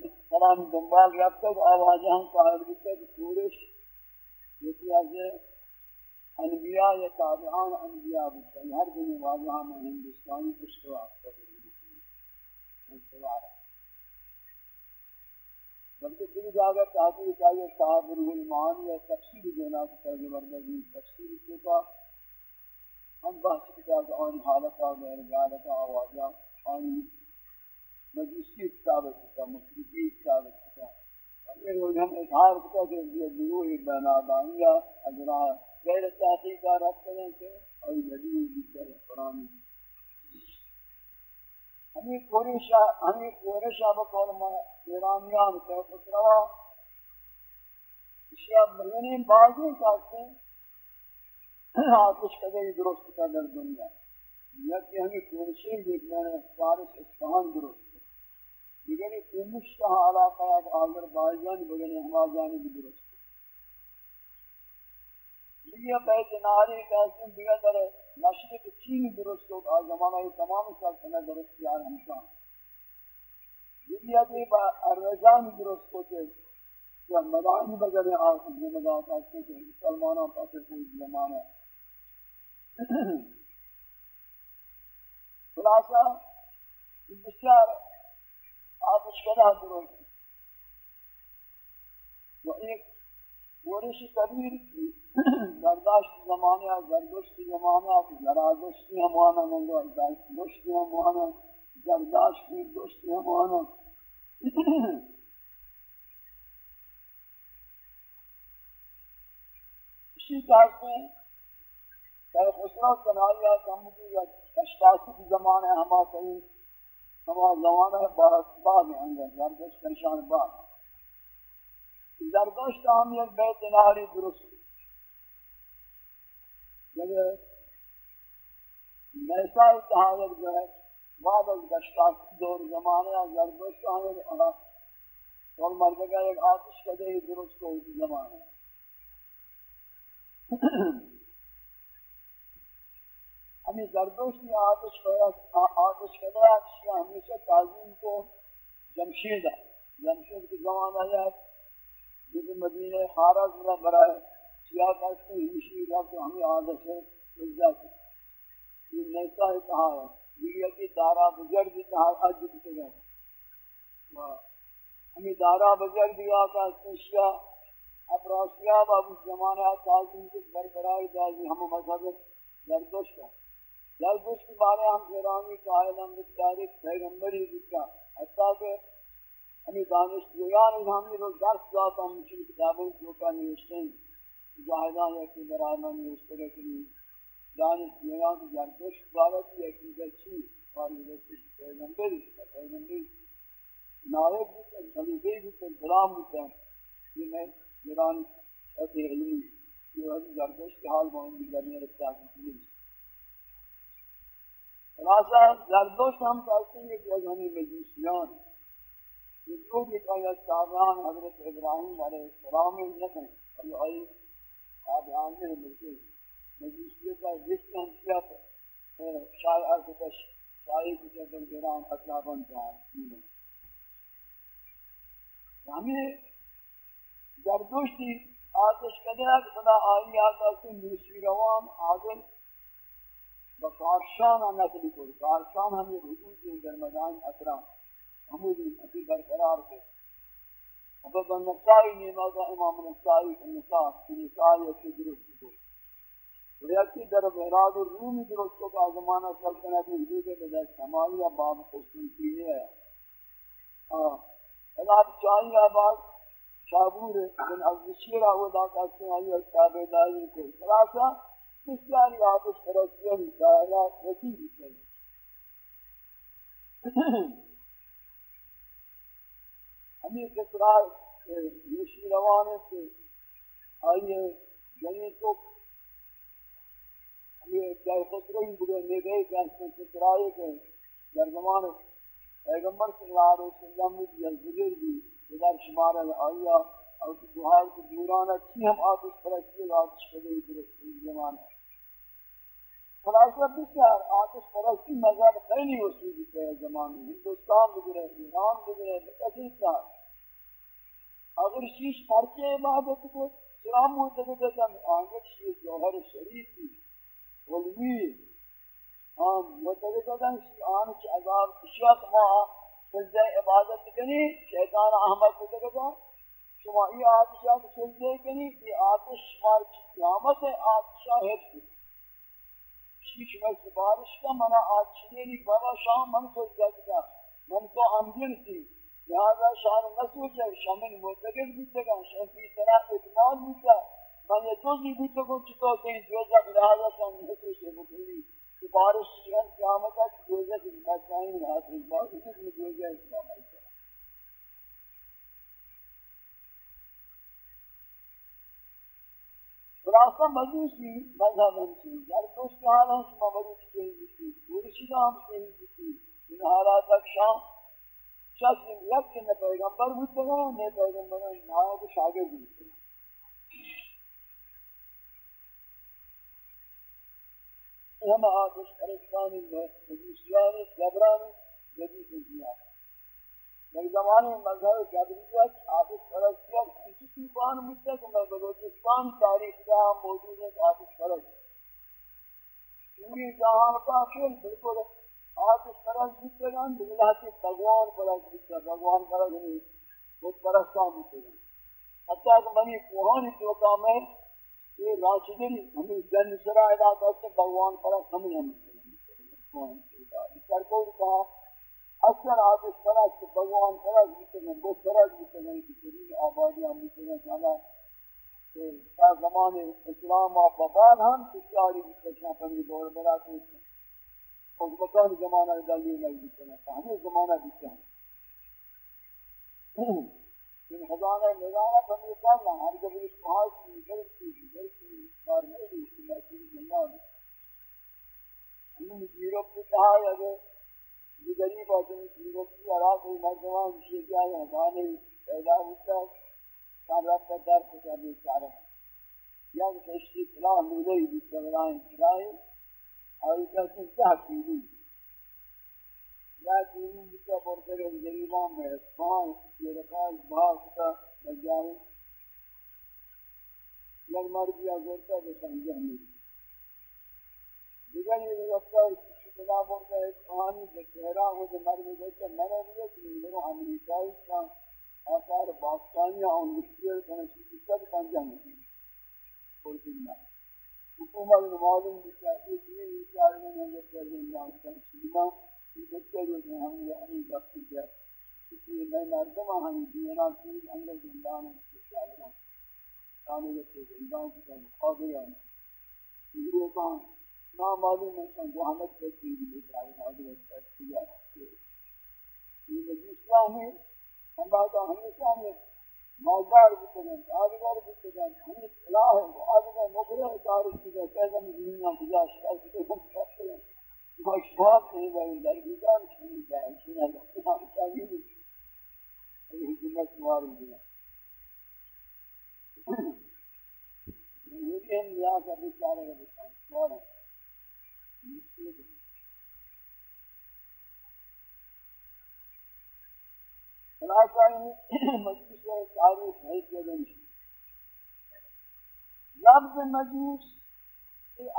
کلام دنبال رفتا تو آواجہ ہم قائل بکتا کہ سورش، یکی از انبیاء یا تابعان انبیاء بکتا ہر دن واضح ہمیں ہندوستانی اشتباہ کتا اشتباہ بلکہ دل جاگا چاہتی چاہیے صاحب روح المعانی یا تفسیر دینا کا زبردستی تفسیر کے کا ہم بحث کیا کہ آن حالت آ غیر حالت آوازہ آن مجلسی ثابت کا، مشرقی ثابت کا۔ اگر وہ ہم اظہار کا کہ یہ گروہ بنا دانیا اجرا غیر تحقیق رات کریں کہ اور نبی بھی کرے قرآن۔ ہمیں پوری شاہ ہمیں پورے بقول ما ایرانیان کو خسروا اشیاء مرینی بازی کہتے ہیں۔ ہاں، آتش قدر درست کا در دنیا یا کہ ہمیں پورشی دیکھنا ہے، فارس اسفہان درست۔ دیگر کمش کا علاقہ اب آگر بازیان بگنے ہما جانب درست یہ بیت ناری کہتے ہیں دیگر در مشرق چین درست ہو آج زمانہ یہ تمام سلطنہ درست یار ہمشان یہ کہ ارزان درست ہوتے کہ مدانی بجرے آخر زمدات آخر کہ مسلمانوں پاتے کوئی زمانہ خلاصہ بسیار آتش کدہ درست و ایک ورش کبیر برداشت زمانہ زردشت زمانہ زرادشت ہمانا منگو دشت ہمانا زرداشت دشت ہمانا اسی کہتے ہیں کہ خسرہ کنائیہ کمکی یا اشتاسی زمانہ ہما کہیں ہما زمانہ باس بعد ہیں زردشت نشان بعد زردشت ہم یک بیت نہاری درست جگہ نیسا اتحادت جو ہے بعد از گشتاس دور زمانے زردشت ہم یک اور مردگا ایک آتش کدے درست ہو زمانے ہمیں زردوش کی آتش آتش کدے آتش ہمیشہ تعظیم کو جمشید ہے۔ جمشید کی زمانہ ہے جب مدینہ خارز میں برائے سیاہ کہتے ہیں ہمیشی رب تو ہمیں آدش ہے عزت یہ نیسا ہی کہا ہے؟ یہ کہ دارا بزرگ کہا حج بھی گئے ہمیں دارا بزرگ دیا کا اشیاء افراسیاب اب اس زمانہ تعظیم کے برقرار دازی ہم مذہب زردوش کا زردوش کے بارے ہم ایرانی قائل ہم تاریخ پیغمبری دکھا حتیٰ کہ ہمیں دانش جویان ہمیں رو درس داتا ہم چلی کتابوں کو کا نوشتے جاہدان یا کہ برائے من نوشتے گئے کہ دانش جویان زردوش کے بارے کی عقیدہ چی؟ پاری پیغمبری پیغمبری نائب بکن خلیفی بکن سلام بکن یہ میں ایران ایسے علمی یہ حضرت زردوش کے حال میں ہم بھی کرنے رکھتا ہے خلاصہ زردوش ہم کہتے ہیں کہ ہمیں مجیسیان جو بھی کہا تابعان حضرت ابراہیم علیہ السلام نکن. ابھی آئی تابعان میں ملتے مجیسیت کا جس کا ہم کیا شاعر کے شاعر کے ایران اطلابان جائیں ہمیں زردوشتی یعنی آتش کدرک خدا آئی آتا سے نیسی روان عادل بکارشان نقلی کو کارشان ہمیں حضور کے در مدان اکرام حمودی ابھی برقرار کے اب اب نسائی نیمازا امام نسائی نساء نسائی اچھی درست کو ویقتی در بہراد الرومی درست کو کا زمانہ سلطنت حضور کے بدر سمائی باب قسطنطینیہ ہے۔ اللہ چاہیے آباد شابور بن عبدالشیر آودا کہتے ہیں آئیے تابع داری کو۔ خلاصہ بسیاری آتش پرستیان دائرات وسیع بھی ہمیں کسرار نشی روانے سے آئیے جنی تو ہمیں جائے خسروی بگے نگے کہ کسرائے کے در زمان پیغمبر صلی اللہ علیہ وسلم نے جلزلیر بھی ادھر شمار آیا اور دوہار کے دورانا چی ہم آتش پرستی اور آتش پرستی درست زمانہ خلاصہ بسیار آتش پرستی مذہب خیلی وسیع ہے زمان ہندوستان بگرے ایران بگرے پاکستان اگر شیش پرچے عبادت کو سلام معتقد ہے آنگل شیش، جوہر شریف کی علمی ہم معتقد ہیں آن کی عذاب اشیاء ما سجدہ، عبادت کنی شیطان، احمد کو کہتا شما یہ آتشاہ کو سجدہ کنی یہ آتش شمار کی قیامت ہے آتشاہ ہے شیش میں سفارش کا منا آتشینے لی بابا شاہ من سجدہ کتا من تو امدن سی لہذا شان نسوچ ہے شامن معتقد بھی تکا شان طرح اعتماد بھی تکا من یہ دوزی بھی تکا چطور کہیں جوزہ لہذا شان نسوچ ہے مکلی سفارش شان قیامت ہے جوزہ کی بچائیں حاصل بات اس میں جوزہ اسلام ہے خلاصہ مجوسی مذہب ہم سے یار دوست حال ہم سے مجوسی سے ہی دیتی پوری ہم سے ہی دیتی ان حالات تک شام. شخص یک کے نہ پیغمبر بھی گا نہ پیغمبر نہ شاگرد بھی ہم آتش پرستانی میں مجوسیانی جبرانی مجوس زیاد. در زمان مذہب جبریت آتش پرستیت کسی طوفان مجھتے کہ میں بلوچستان تاریخ کا موجود ہے آتش پرست پوری جہان کا کھیل بالکل آتش پرست مجھتے گا بلہ کے بھگوان پرست مجھتے بھگوان پرست یعنی نہیں وہ پرستان مجھتے گا حتیٰ کہ منی کوہانی توقع میں یہ راشدین ہمیں جن سرا علاقہ سے بھگوان پر ہم ہم سر کو کہا اکثر آتش پرست که بگوان پرست می‌کنن بو پرست می‌کنن که چنین آبادی هم می‌کنن. حالا در زمان اسلام و بابان هم بسیاری می‌کشن فرمی دور برات می‌کنن حکمتان زمانه دلیل نمی‌کنن همه زمانه بیشتر. این خزانه نگانه فرمی کنن هرگز اشتهاش می‌کرد می‌کرد کار نیست که مسیح زمان این جیرو بتهای یہ غریب آدمی جیرو عراق ہوئی مردمان یہ کیا ہے ہمارے پیدا ہوتا ہے کام رابطہ دار کو چاہیے چاہ یا کہ اشتی اطلاع بھی سغرائیں اطلاعیں اور اس کا کیا کیلی یا کیلی جس کا پرکر جریبان میں اسمان یہ رکھائی بھاگ کا مجاہی یک مرضی آزورتا ہے سمجھا نہیں دیگر یہ رکھتا ہے کسی بنا بولتا ہے کہانی سے چہرہ ہو جو مرضی دیکھتا میں نے بھی کہ میرے ہاں امریکائی کا آثار باستانیاں اور مشکل کنشی کی سب پنجا نہیں۔ کوئی چیز نہیں حکومت معلوم ہے کہ یہ چار میں نے کر دیا ہے سیما، یہ بچے جو ہم یعنی وقت کیا کہ میں مردم ہم دینا چیز اندر زندان کے چاہنا کھانے کے زندان کے مقابلے ہیں یہ کا نا معلوم ہے کہ محمد کے چیز بھی چاہنا حضرت کیا یہ مجلس میں ہم بات ہمیشہ میں مالدار بکنن آدگر بکنن ہمیں اصلاح ہے آدگر مقرر کاری چیزیں کیسا مجموعہ گزاشت ہے کہ ہم کرتے ہیں مشفاق نہیں بھائی در بیدان چھنی جائے چھنی اللہ چاہیے یہ حکومت مارو دیا یہ بھی ہم یہاں کا بیچارے کا بکان مارا مشکل ہے خلاصہ مجلس تعریف ہے جگن لفظ مجوس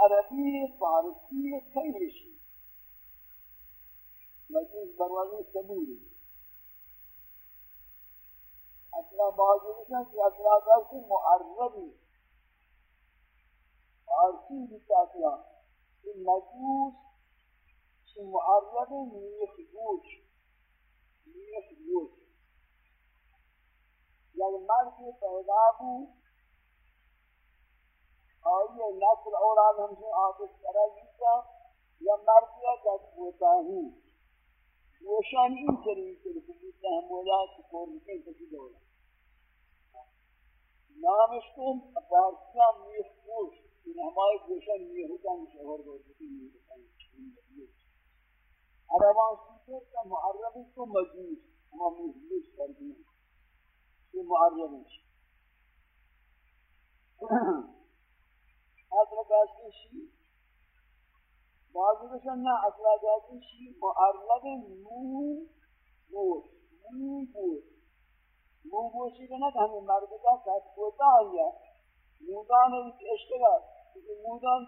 عربی فارسی خیرشی مجوس بروازی سبوری اصلا باوجودشن کہ اصلا درسی معربی فارسی بتاکلا مجوس معرب میخ گوش میخ گوش یک مرد پیدا ہو اور یہ نسل اولاد ہم سے آپس کرا جیتا، یا مرد یا جب ہوتا ہوں روشن این طریقے سے بودتا ہم مولا سکور لکھیں کسی دولا نامش کو فارسیاں میخ پوش ان ہمارے گوشن میخ ہوتا ہم شہر دوستی میخ ہوتا عربان سیکر کا معربی کو مجوز ہم میخ کر دیں۔ یہ معرب ہے۔ اصل جاتی شی بعضی بشن نہ اصل جاتی شی معرب نو گوش نو گوش نو گوشی کہ نہ ہمیں مرد کا ساتھ ہوتا ہے نودان اشتغال کہ مودان مودان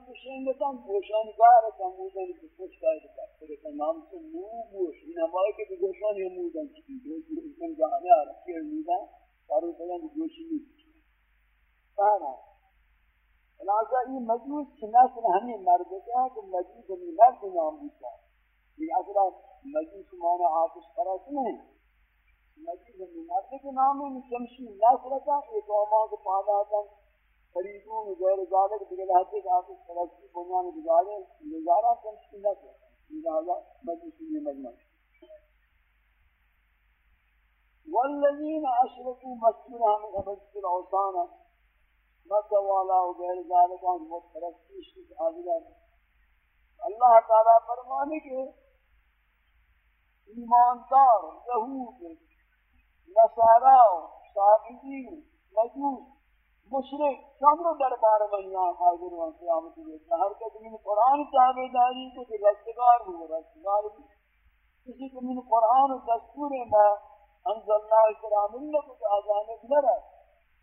بتن گوشان بار کن موزان که پشت کار بکر کن نام تو مو گوش این همه که به گوشان یا موزان چیزی گوشی بکن جانه عرفی و موزان کارو کنن به گوشی نیست فهمه لازا این مجوز که نسل همین مرده که که مجوز همین نسل نام بیتا این اصلا مجوز که معنی آتش پرست نہیں مجید همین مرده که نام شمشی نسل تا ایک آمان که پانا فريقون غير ذلك اس طرح کی بنيان بجارے نظارہ تنشیلہ کے لہذا مجلسی میں مجمع والذین اشرکوا مسجدہ من عبدت العصانہ مکہ والا وغیر ذلك آن متفرستی شک آزلہ اللہ تعالیٰ فرمانے کے ایماندار یہود نصارہ صابدین مجوس مشرک سامر دربار میں حاضر ہوں، قیامت میں ہر کسی قرآن تابعداری کو کہ رستگار ہو، رستگار کسی کو من قرآن دستور میں انزلنا الكلام لكم آذان بنرى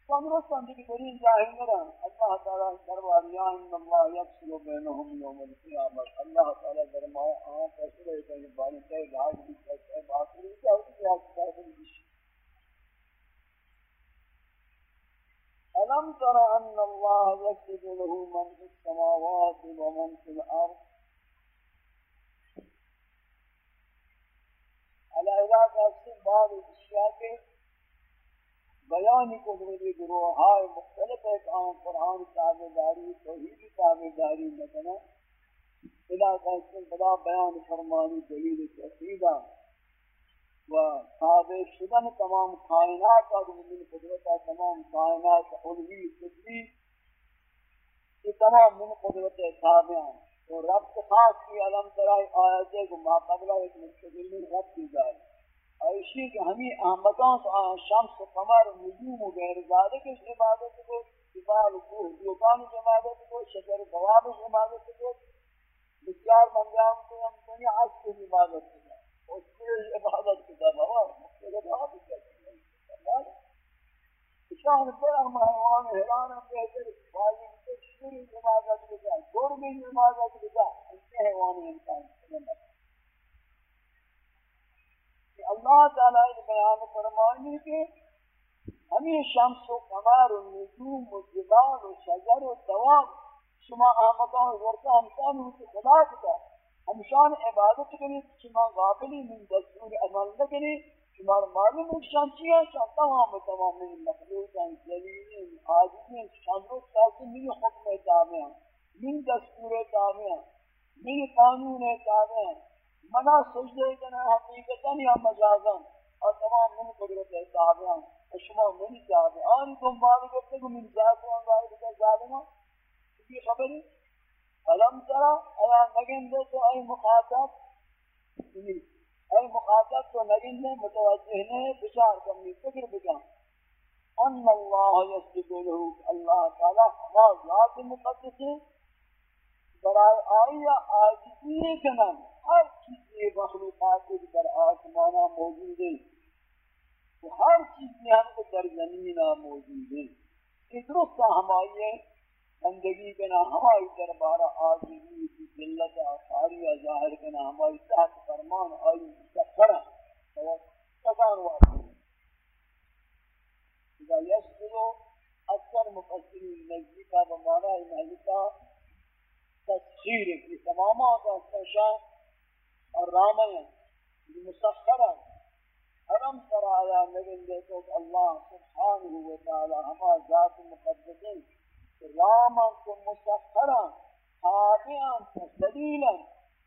فمرسان دي كريم جاهل نرى الله تعالى دربار يا ان الله يفصل بينهم يوم القيامة الله تعالى درما آن فصل ہے بارے سے راج بھی ہے باقی کیا ہوتی ہے کیا ہے۔ ألم تر أن الله يكتب له من في السماوات ومن في الأرض؟ على علیہ کا بعض اشیاء کے بیانی کو گروہ ہائے مختلف ہے کہ آن قرآن تابداری توحیدی تابداری مثلا الہ کہ بلا بیان فرمانی، دلیل تحقیدہ و تابع شدن تمام کائنات اور من قدرت تمام کائنات علوی سدی یہ تمام من قدرت تابع اور رب خاص کی علم ترائی آیتیں کو ما قبلہ ایک مستقل رب کی جائے ایشی کہ ہمیں احمدان تو شمس و قمر و نجوم و غیر ذالک اس عبادت کو جبال و کوہ دیوبان عبادت کو شجر دواب عبادت کو بسیار منجام کو ہم دنیا عز کی عبادت کو وكل الإباضات كذا مواد مختلفات شان پر مہمان اعلان بہتر والی تشکیل نمازات بدا دور میں نمازات بدا انتے حیوان انسان کہ اللہ تعالی نے بیان فرمائی کہ ہمیں شمس و قمر و نجوم و جبال و شجر و دواب شما احمدان ورطہ ہمسان ہوں کہ خدا کتا ہمشان عبادت کریں، شما غافلی من دستور عمل نکریں شما معلوم ہے شان چیئے شان تمام تمام من مخلوقان جلیلین عاجزین شان رو ساسی من حکم تابع من دستور تابع من قانون تابع منا سجدے کنا حقیقتا یا مجازا، اور تمام من قدرت تابع شما من تابع آنی تم باری کو من ذات و انگاری بکر ظالمہ یہ خبری علم ترى؟ ایا نگن تو ای مخاطب؟ ای مخاطب؟ تو نگن دے متوجہ نے بشار کرنی فکر بکا ان اللہ یسجد له اللہ تعالی ما ذات مقدس برائے آیا آجزی کنن ہر چیز مخلوقات کے در آسمانا موجود ہے ہر چیز ہم در زمینہ موجود ہے یہ درست ہماری بندگی بنا ہماری دربارہ آجزی کی ذلت آثاری ظاہر بنا ہماری تحت فرمان آئی مستقرہ تکان واقعی اذا یسکلو اکثر مفسرین نزدیکہ بمانا نزدیکہ تسخیر کی تمامات استشاء اور رامین مسخرہ حرم سرایا نبن دیتو اللہ سبحانہ وتعالی ہما ذات مقدسین رامم کن مسخرم تابعم مستدیلم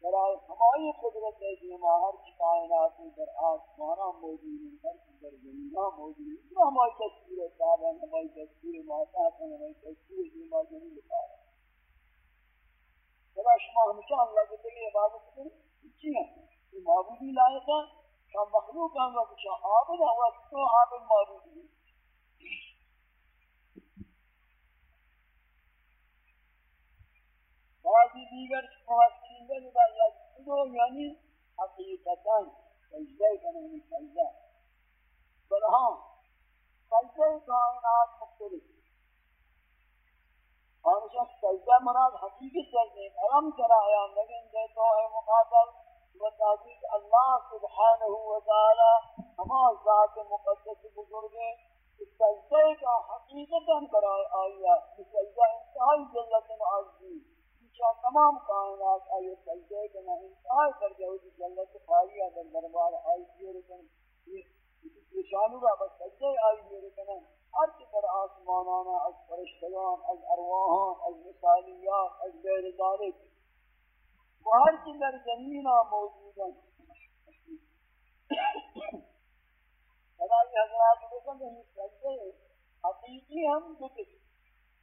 برای همه قدرت دیما هر چی کائناتی در آسمانا موجود هر چی در زمینا موجود است. همه تصویر تابع همه تصویر ماتا همه تصویر دیما جمیل پارا چرا شما همیشه هم لگه دیگه عبادت کنید چی هم معبودی لایقا شما مخلوق هم وقت شما عابد هم وقت تو عابد معبودی. بعضی دیگر مفسرین نے بیان کیا یعنی حقیقتا سجدہ کرنے سجدہ بلہاں سجدہ کائنات مختلف اور شخص سجدہ مراد حقیقی سجدہ علم کرایا لیکن دے تو ہے مقابل و تحقیق اللہ سبحانہ وتعالی ہما ذات مقدس بزرگیں سجدہ کا حقیقتا کرائے آیا سجدہ انتہائی جلت عزیز شاہ تمام کائنات آئیے سجدے کے نہ انتہائی کر جاؤ کہ جلت خالی اگر دربار آئی دیئے رکن یہ شانو کا بس سجدے آئی دیئے رکن ہر چکر آسمانانا از فرشتگان، از ارواحان از مثالیات، از غیر ذالک۔ وہ ہر چکر زمینہ موجود ہیں۔ خدای حضرات رکن کہ سجدے حقیقی ہم دو قسم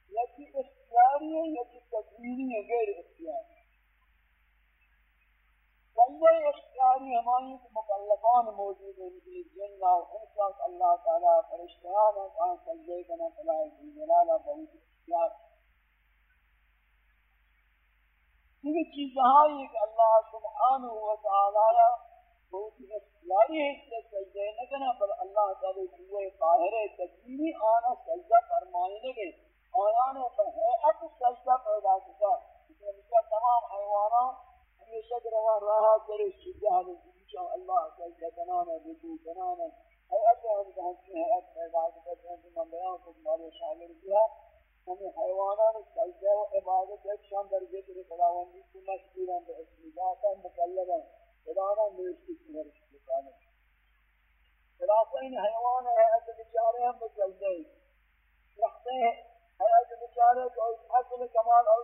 یکی اختیاری ہے یکی تدبیری ہے، غیر اختیاری سجدہ اختیاری ہماری مکلفان موجود ہیں مثل جن و انسان اللہ تعالی فرشتیان ہیں، کہاں سجدہ کنا صلاح جلالہ بہت اختیار۔ یہ چیزہائی کہ اللہ سبحانہ وتعالی بہت اختیاری ہے، اس سے سجدہ نہ کنا پر اللہ تعالی قوہ قاہر تدبیری آنا سجدہ فرمائے لگے۔ آیان پر حیعت سجدہ پیدا کتا اس تمام حیوانات ہمیشہ روا رہا کرے سجدہ حدیث اللہ سجدہ بنانا رکو بنانا. حیعت ہم ہیں حیعت پیدا کتا ہے کہ من بیان کو ہمارے شامل کیا ہمیں حیوانات سجدہ و عبادت ایک شان در ذکر خداوندی کو مشکوران بے اسمی ذاتا مکلبا. خدانا مرشتی سمرش بکانا خلاصہ ان حیوان حیعت بچارے ہم بچل رکھتے ہیں کو حسن کمال اور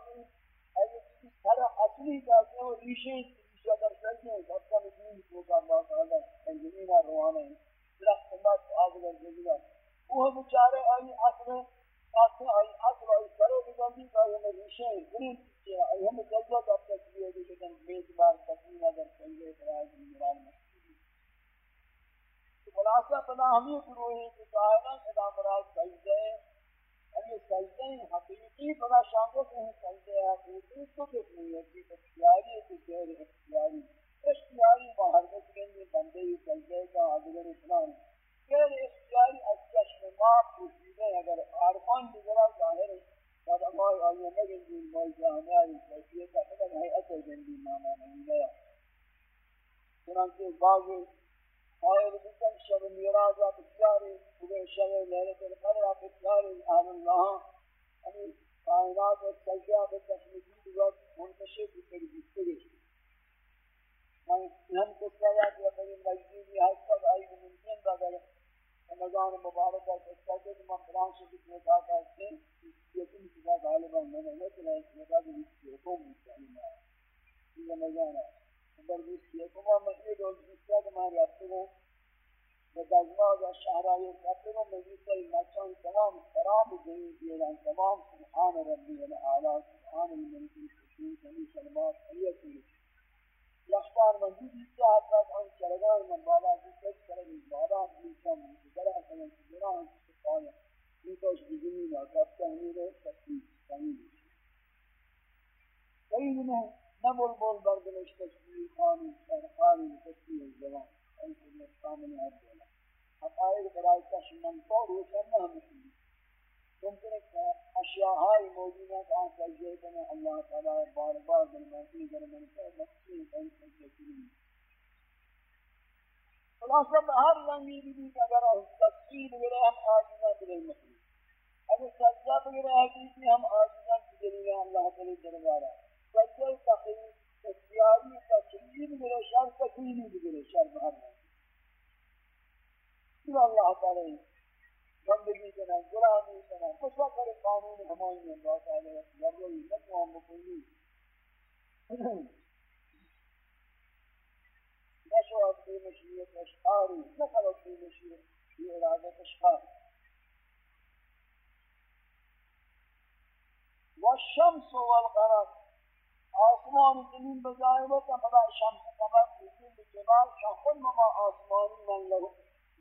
اصلی ہیں ریشے ریشہ در ہیں سب کا کو کا اللہ تعالیٰ روانہ درخت وہ بچارے آئی اصل اصل آئی اصل آئی سرے کا یہ ریشے ہیں گرین آئی ہمیں بیت بار در مجران میں خلاصہ ہمیں گروہ ہے کہ کائنات مراد سجدے اگر سجدے حقیقی بڑا شانگو سے ہیں سجدے حقیقی تو کچھ نہیں ہے کہ اختیاری ہے کہ غیر اختیاری اختیاری باہر میں سکیں بندے ہی سجدے کا عدگر اسلام غیر اختیاری از چشم ما پوشیدے اگر عارفان بگرا ظاہر ہے، بعد اللہ آئیے مگن دین مائی جہنیاری کیفیت اپنا ہے اثر جنبی ماما نہیں گیا۔ چنانچہ بعض آئے ربکم شر میراج في اکتیاری صبح شر ليلة القدر في اکتیاری آل اللہ ہمیں كائنات و سجدہ آپ منتشر في كل گئے ہم کو سجا کہ اپنی مجید میں حد رمضان مبارک کا سجدہ کہ في پران سے بکنے کا غالبا میں نے لیکن ایک مدد بھی حکم مستعلم رمضان بردیس کیا کما مسجد اور جسیا کے مارے اپنے کو بدازماز شہرائے اپنے کو مجلس المچان تمام کرام جنی دیران تمام سبحان ربی العالی سبحان الملک الشکور سمی سلمات حیت لخبار مجید جسیا حضرت ان چرگان من بالا جسد کرد بالا جسد من جرہ سنن جرہ سبحان نیتوش بزمین آکاب تحمیل تکلیف تحمیل کئی میں نبول بول بردنش تشبیه خانی خانی تشبیه الزوان ایسا مستامن عبدالله حقائق برای تشمن تو روشن نہ ہمشنی ممکن ہے کہ اشیاء ہائی موجود ہیں کہ آن سجدے کرنے اللہ تعالیٰ بار بار دل محفی در من سے مقصی کئی سجدے کرنے خلاصہ ہر رنگی بھی کہ اگر تصویر وغیرہ ہم آجزہ بلے مخلوق اگر سجدہ وغیرہ حقیقی ہم آجزہ بلے اللہ تعالی دربارہ۔ سجل تقییم اختیاری تقییم گرشان من بگرشان بہرمان سبحان الله تعالی بندگی کنن غلامی کنن مسافر قانون ہمائی اللہ تعالی یروی نقوام بکنی نشوت في مشيئة أشعاري دخلت في مشيئة في إرادة أشعاري والشمس والقمر آسمان زمین به ظاهرت قمر شمس قمر نجوم جبال شخن ما آسمانی من له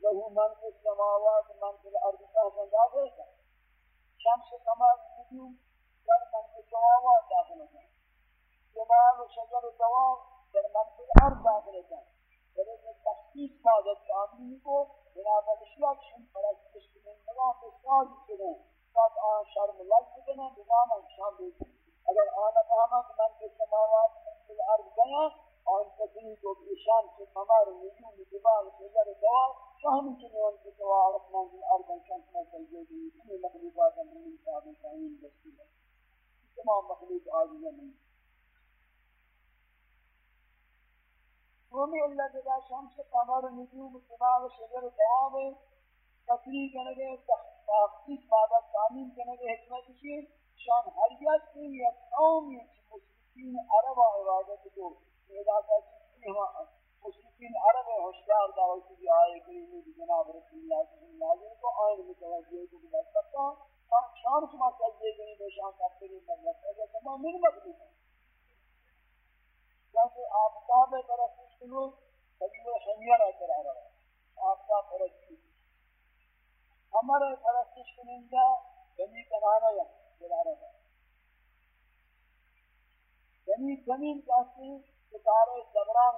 له من فی السماوات من فی الارض تحسن داخل کن شمس قمر در من فی السماوات داخل کن جبال و شجر و دوام در من فی الارض داخل کن در این تخصیص بازد آمین کو بنابرای اشلاک شن پرستش کنندگان بسیاری کنند بعد آن شرم لگ بکنند بنابرای شام اگر آنا فهمت من کے سماوات من کے الارض گیا آن تکلیف و بشان کے قمر، نجوم، جبال، شجر، دوار فهم کنی ان کے توارف من کے الارض انشان کنا سلجے دی اتنی مخلوقات من صاحب تعین دستی ہے تمام مخلوق آجزہ من رومی اللہ جدا شمس قمر، نجوم، جبال، شجر، دوار تکلیف کنگے تحقیق بابت تعمیم کرنے کنگے حکمت کی شان حریت کی یک قومی مشرکین عرب عبادت کو پیدا کرتی ہم مشرکین عرب ہوشیار دعوت کی آئے کریمی جناب رسول اللہ صلی اللہ علیہ وسلم کو آئین متوجہ کو بلا سکتا ہم ہاں، شان شما سجدے کریں بے شان کرتے ہیں۔ مطلب ہے تمام من مقدس ہے جیسے آفتاب پرستش کنو سبیل حمیر اکر عرب آفتاب پرستش ہمارے پرستش کنندہ بنی کنانا ہے دلالت یعنی زمین کہتے ہیں ستارے زبران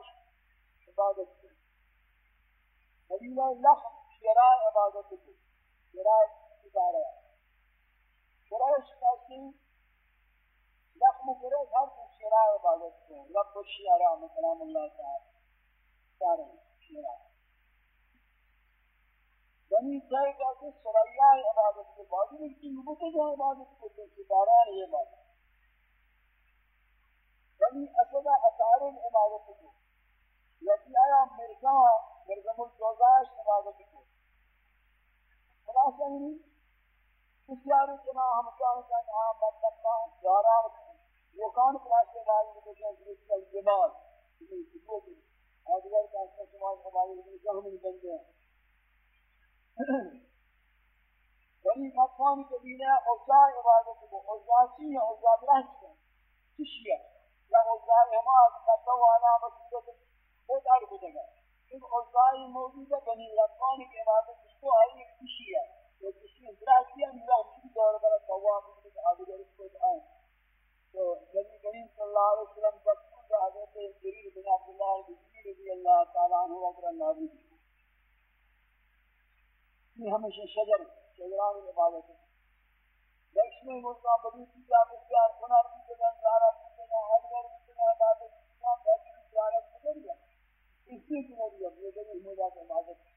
عبادت کی۔ قبیلہ لخم شراء عبادت کی شراء ستارہ۔ قریش کہتے ہیں لخم قریش، ہر کو شراء عبادت کی۔ رب الشیعہ مسلام اللہ تعالی، سارے شراء بنی جائے گا کہ سریا عبادت کے بعد یعنی ان کی نبوت جو عبادت کو تو ستارہ یہ بات۔ یعنی بنی اسد اثار عبادت کو یکی آیا مرزا مرزا الجوزاش عبادت کو۔ خلاصہ ہی بسیاری جنا ہم کیا ہوتا ہے ہاں مطلب یاران وہ کون پلاسٹر ڈال کے کچھ اس کا جمال یہ سبو کی اگر کا اس سماج ہمارے لیے جہم بن گئے یعنی بنی مکان کے دینا اوزا عبادت کو اوزا چی ہے اوزا برہن کو کشیا یا اوزا ہما از تو وانا مسجد خود ار کو دے گا ان اوزا موجود بنی مکان کی عبادت کو آئی کشیا تو کشیا برا کیا میرا ہم دور پر ثواب کی آگے اس کو آئے تو نبی کریم صلی اللہ علیہ وسلم تک پوچھا حضرت جریر بن عبداللہ بن رضی اللہ تعالیٰ عنہ اکر اللہ یہ ہمیشہ شجر شجران عبادت ہے۔ لکشمی ملتا بلی کی جا بسیار سنا کی جگہ زارہ کی جگہ حضور کی جگہ عبادت کی جگہ بیٹھ کی زارہ کی جگہ اس لیے کہ وہ یہ جگہ عبادت